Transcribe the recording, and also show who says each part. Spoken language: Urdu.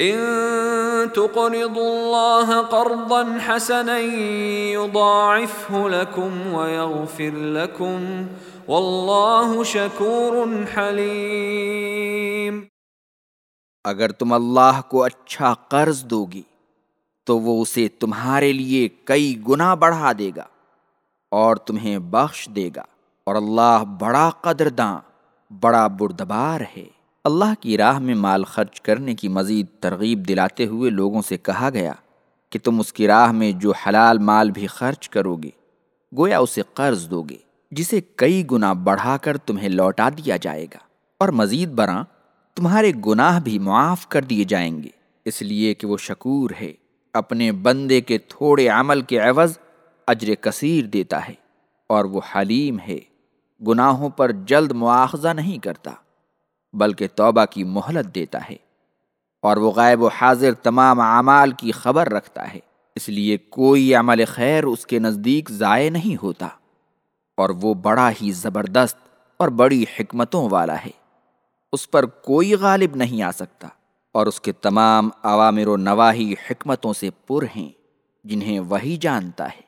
Speaker 1: ان تقرضوا الله قرضا حسنا يضاعفه لكم ويغفر لكم والله شكور حليم
Speaker 2: اگر تم اللہ کو اچھا قرض دو گی تو وہ اسے تمہارے لیے کئی گنا بڑھا دے گا اور تمہیں بخش دے گا اور اللہ بڑا قدرداں، بڑا بردبار ہے۔ اللہ کی راہ میں مال خرچ کرنے کی مزید ترغیب دلاتے ہوئے لوگوں سے کہا گیا کہ تم اس کی راہ میں جو حلال مال بھی خرچ کرو گے گویا اسے قرض دو گے جسے کئی گنا بڑھا کر تمہیں لوٹا دیا جائے گا۔ اور مزید برآں تمہارے گناہ بھی معاف کر دیے جائیں گے۔ اس لیے کہ وہ شکور ہے، اپنے بندے کے تھوڑے عمل کے عوض اجر کثیر دیتا ہے، اور وہ حلیم ہے، گناہوں پر جلد مواخذہ نہیں کرتا۔ بلکہ توبہ کی مہلت دیتا ہے اور وہ غائب و حاضر تمام اعمال کی خبر رکھتا ہے۔ اس لیے کوئی عمل خیر اس کے نزدیک ضائع نہیں ہوتا۔ اور وہ بڑا ہی زبردست اور بڑی حکمتوں والا ہے۔ اس پر کوئی غالب نہیں آ سکتا اور اس کے تمام عوامر و نواحی حکمتوں سے پر ہیں جنہیں وہی جانتا ہے۔